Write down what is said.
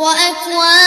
وأكواب